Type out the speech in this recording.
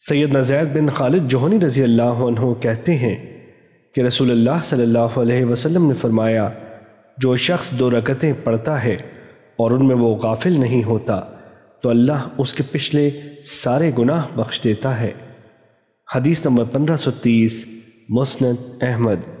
سیدنا زید بن خالد جوہنی رضی اللہ عنہ کہتے ہیں کہ رسول اللہ صلی اللہ علیہ وسلم نے فرمایا، جو شخص دو رکتیں پڑھتا ہے اور ان میں وہ غافل نہیں ہوتا، تو اللہ اس کے پچھلے سارے گناہ بخش دیتا ہے۔ حدیث نمبر پندرہ سو تیس، مسند احمد۔